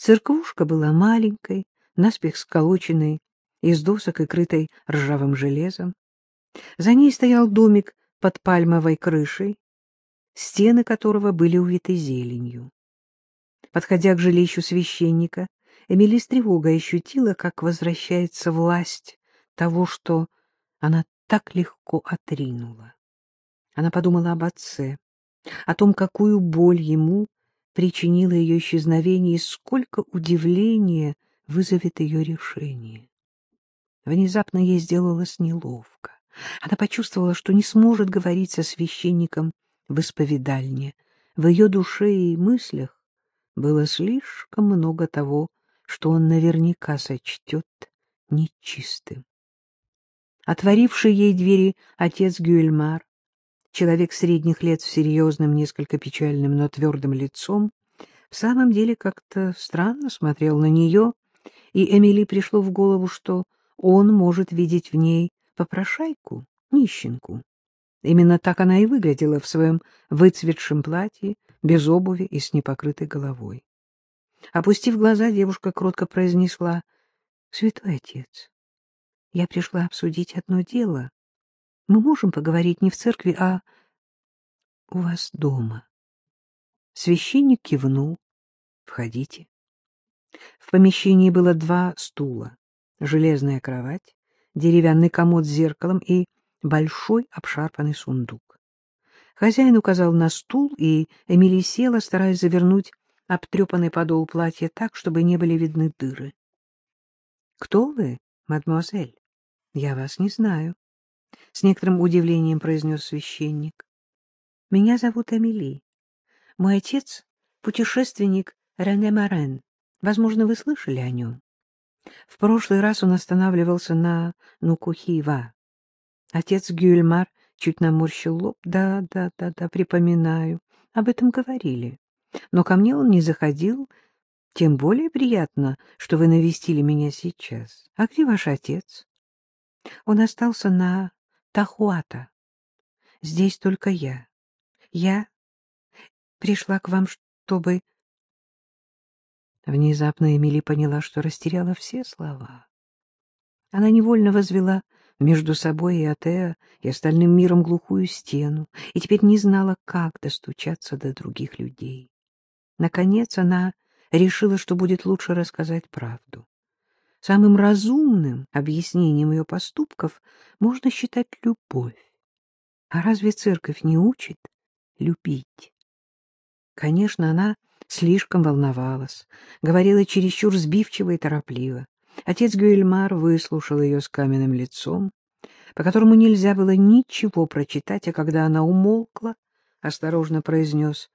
Церквушка была маленькой, наспех сколоченной, из досок и крытой ржавым железом. За ней стоял домик под пальмовой крышей, стены которого были увиты зеленью. Подходя к жилищу священника, Эмили с тревогой ощутила, как возвращается власть того, что она так легко отринула. Она подумала об отце, о том, какую боль ему причинило ее исчезновение и сколько удивления вызовет ее решение. Внезапно ей сделалось неловко. Она почувствовала, что не сможет говорить со священником в исповедальне. В ее душе и мыслях было слишком много того, что он наверняка сочтет нечистым. Отворивший ей двери отец Гюэльмар, человек средних лет с серьезным, несколько печальным, но твердым лицом, в самом деле как-то странно смотрел на нее, и Эмили пришло в голову, что он может видеть в ней попрошайку, нищенку. Именно так она и выглядела в своем выцветшем платье, без обуви и с непокрытой головой. Опустив глаза, девушка кротко произнесла, — Святой отец, я пришла обсудить одно дело. Мы можем поговорить не в церкви, а у вас дома. Священник кивнул. — Входите. В помещении было два стула, железная кровать, деревянный комод с зеркалом и большой обшарпанный сундук. Хозяин указал на стул, и Эмили села, стараясь завернуть обтрепанный подол платья так, чтобы не были видны дыры. — Кто вы, мадемуазель? — Я вас не знаю. — с некоторым удивлением произнес священник. — Меня зовут Эмили. Мой отец — путешественник Рене Марен. Возможно, вы слышали о нем. В прошлый раз он останавливался на Нукухива. Отец Гюльмар чуть наморщил лоб. Да, да, да, да, припоминаю. Об этом говорили. Но ко мне он не заходил. Тем более приятно, что вы навестили меня сейчас. А где ваш отец? Он остался на Тахуата. Здесь только я. Я пришла к вам, чтобы... Внезапно Эмили поняла, что растеряла все слова. Она невольно возвела между собой и Атеа, и остальным миром глухую стену, и теперь не знала, как достучаться до других людей. Наконец она решила, что будет лучше рассказать правду. Самым разумным объяснением ее поступков можно считать любовь. А разве церковь не учит любить? Конечно, она слишком волновалась, говорила чересчур сбивчиво и торопливо. Отец Гюэльмар выслушал ее с каменным лицом, по которому нельзя было ничего прочитать, а когда она умолкла, осторожно произнес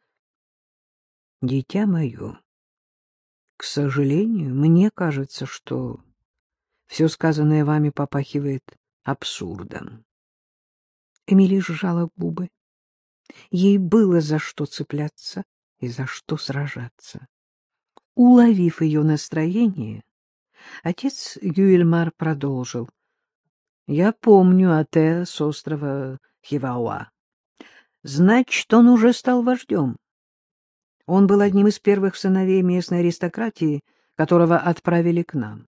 «Дитя мое, к сожалению, мне кажется, что все сказанное вами попахивает абсурдом». Эмили сжала губы. Ей было за что цепляться и за что сражаться. Уловив ее настроение, отец Гюэльмар продолжил. — Я помню Ате с острова Хивауа. Значит, он уже стал вождем. Он был одним из первых сыновей местной аристократии, которого отправили к нам.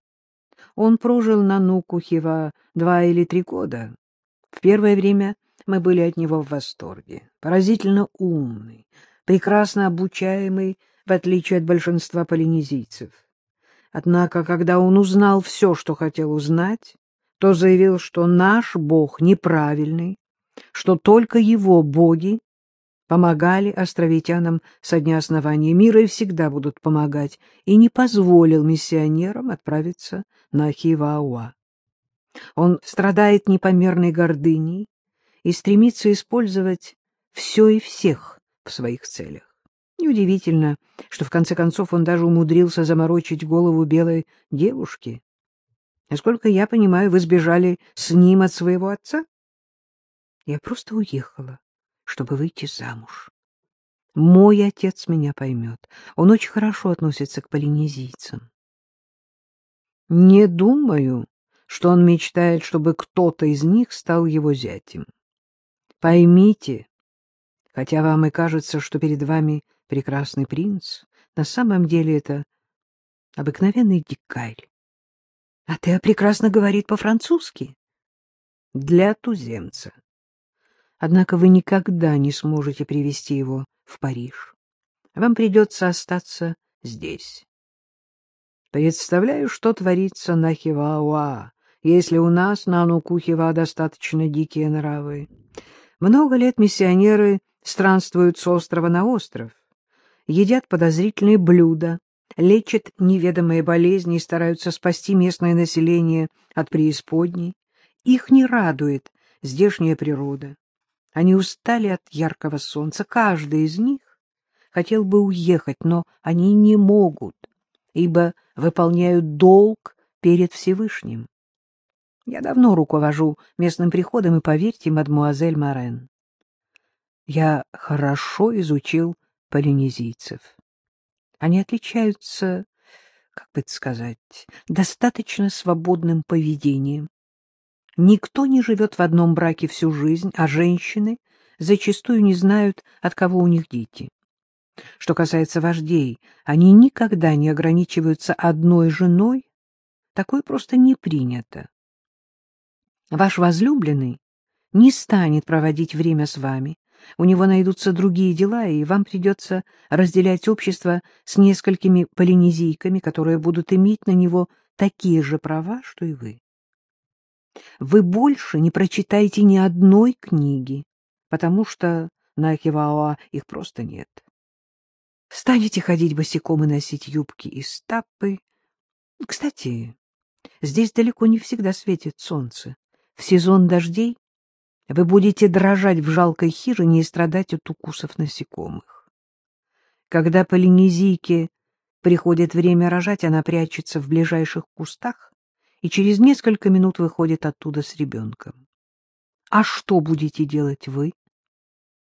Он прожил на Нукухева два или три года. В первое время мы были от него в восторге. Поразительно умный, прекрасно обучаемый, в отличие от большинства полинезийцев. Однако, когда он узнал все, что хотел узнать, то заявил, что наш бог неправильный, что только его боги помогали островитянам со дня основания мира и всегда будут помогать, и не позволил миссионерам отправиться на Хивауа. Он страдает непомерной гордыней и стремится использовать все и всех в своих целях. Неудивительно, что в конце концов он даже умудрился заморочить голову белой девушки. Насколько я понимаю, вы сбежали с ним от своего отца? Я просто уехала, чтобы выйти замуж. Мой отец меня поймет. Он очень хорошо относится к полинезийцам. Не думаю, что он мечтает, чтобы кто-то из них стал его зятем. Поймите, хотя вам и кажется, что перед вами прекрасный принц, на самом деле это Обыкновенный дикарь. А ты прекрасно говорит по-французски. Для туземца. Однако вы никогда не сможете привести его в Париж. Вам придется остаться здесь. Представляю, что творится на Хивауа, если у нас на Анукухива достаточно дикие нравы. Много лет миссионеры странствуют с острова на остров, едят подозрительные блюда, лечат неведомые болезни и стараются спасти местное население от преисподней. Их не радует здешняя природа. Они устали от яркого солнца. Каждый из них хотел бы уехать, но они не могут, ибо выполняют долг перед Всевышним. Я давно руковожу местным приходом, и поверьте, мадмуазель Морен, я хорошо изучил полинезийцев. Они отличаются, как бы сказать, достаточно свободным поведением. Никто не живет в одном браке всю жизнь, а женщины зачастую не знают, от кого у них дети. Что касается вождей, они никогда не ограничиваются одной женой, такое просто не принято. Ваш возлюбленный не станет проводить время с вами, у него найдутся другие дела, и вам придется разделять общество с несколькими полинезийками, которые будут иметь на него такие же права, что и вы. Вы больше не прочитаете ни одной книги, потому что на Акиваоа их просто нет. Станете ходить босиком и носить юбки и стапы. Кстати, здесь далеко не всегда светит солнце. В сезон дождей вы будете дрожать в жалкой хижине и страдать от укусов насекомых. Когда полинезийке приходит время рожать, она прячется в ближайших кустах и через несколько минут выходит оттуда с ребенком. А что будете делать вы?